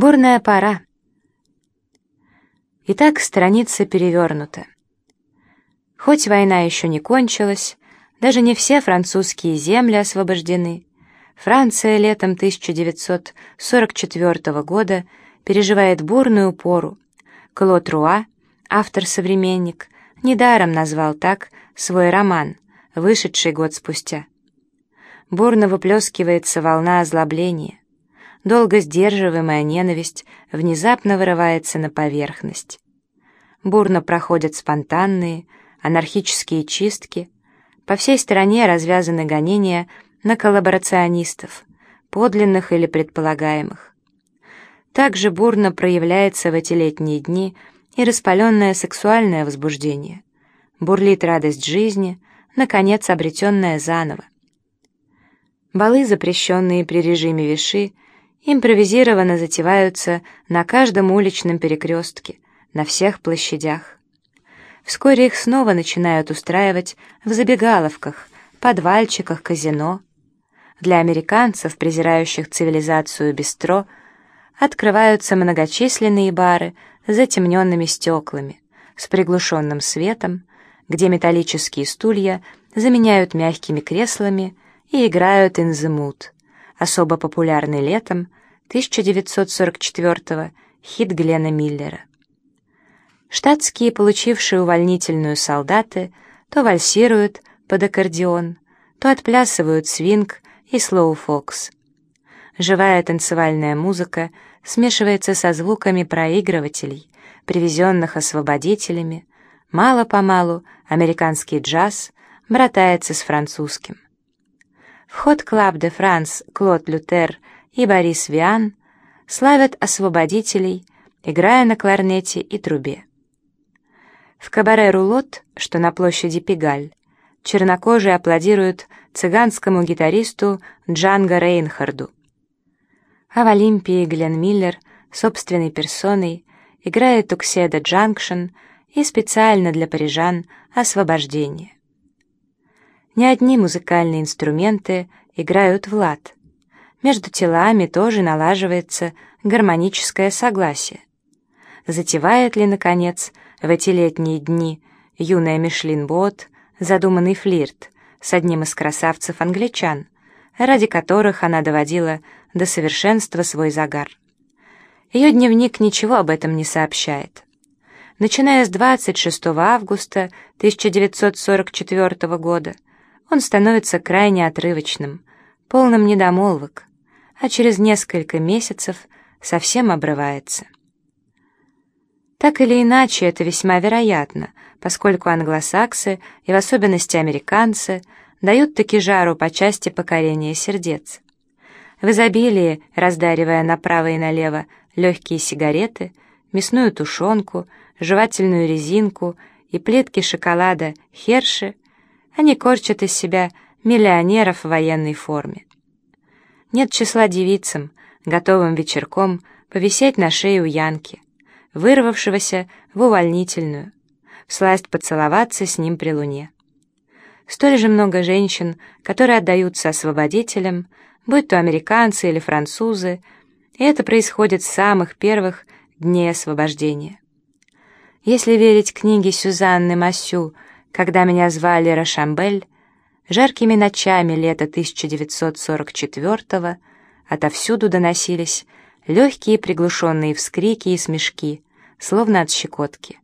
Бурная пора. Итак, страница перевернута. Хоть война еще не кончилась, даже не все французские земли освобождены. Франция летом 1944 года переживает бурную пору. Клод Руа, автор-современник, недаром назвал так свой роман, вышедший год спустя. Бурно выплескивается волна озлобления. Долго сдерживаемая ненависть внезапно вырывается на поверхность. Бурно проходят спонтанные, анархические чистки. По всей стране развязаны гонения на коллаборационистов, подлинных или предполагаемых. Также бурно проявляется в эти летние дни и распаленное сексуальное возбуждение. Бурлит радость жизни, наконец обретенная заново. Балы, запрещенные при режиме Виши, импровизированно затеваются на каждом уличном перекрестке, на всех площадях. Вскоре их снова начинают устраивать в забегаловках, подвальчиках, казино. Для американцев, презирающих цивилизацию бистро, открываются многочисленные бары с затемненными стеклами, с приглушенным светом, где металлические стулья заменяют мягкими креслами и играют «In the Mood», особо популярный летом 1944 хит Глена Миллера. Штатские, получившие увольнительную солдаты, то вальсируют под аккордеон, то отплясывают свинг и слоу-фокс. Живая танцевальная музыка смешивается со звуками проигрывателей, привезенных освободителями, мало-помалу американский джаз братается с французским. В Hot Club de France Клод Лютер и Борис Виан славят освободителей, играя на кларнете и трубе. В кабаре «Roulotte», что на площади Пигаль, чернокожие аплодируют цыганскому гитаристу Джанго Рейнхарду. А в Олимпии Глен Миллер собственной персоной играет Тукседа Джанкшн и специально для парижан «Освобождение». Не одни музыкальные инструменты играют в лад. Между телами тоже налаживается гармоническое согласие. Затевает ли, наконец, в эти летние дни юная Мишлин Бот задуманный флирт с одним из красавцев-англичан, ради которых она доводила до совершенства свой загар. Ее дневник ничего об этом не сообщает. Начиная с 26 августа 1944 года, он становится крайне отрывочным, полным недомолвок, а через несколько месяцев совсем обрывается. Так или иначе, это весьма вероятно, поскольку англосаксы, и в особенности американцы, дают таки жару по части покорения сердец. В изобилии, раздаривая направо и налево легкие сигареты, мясную тушенку, жевательную резинку и плитки шоколада Херши, они корчат из себя миллионеров в военной форме. Нет числа девицам, готовым вечерком повисеть на шее у Янки, вырвавшегося в увольнительную, сласть поцеловаться с ним при луне. Столь же много женщин, которые отдаются освободителям, будь то американцы или французы, и это происходит с самых первых дней освобождения. Если верить книге Сюзанны Массю когда меня звали Рошамбель, жаркими ночами лета 1944-го отовсюду доносились легкие приглушенные вскрики и смешки, словно от щекотки.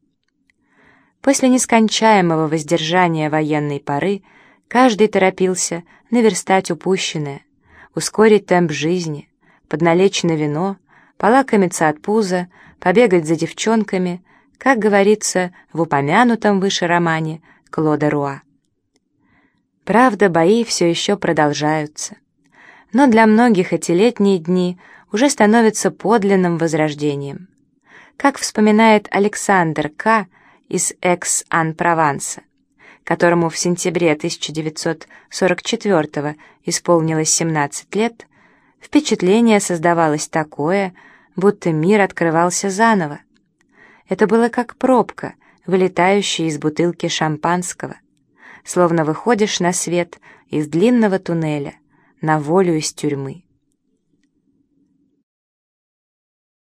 После нескончаемого воздержания военной поры каждый торопился наверстать упущенное, ускорить темп жизни, подналечь на вино, полакомиться от пуза, побегать за девчонками, как говорится в упомянутом выше романе Клода Руа. Правда, бои все еще продолжаются. Но для многих эти летние дни уже становятся подлинным возрождением. Как вспоминает Александр К. из Экс-Ан-Прованса, которому в сентябре 1944 исполнилось 17 лет, впечатление создавалось такое, будто мир открывался заново. Это было как пробка, вылетающий из бутылки шампанского, словно выходишь на свет из длинного туннеля, на волю из тюрьмы.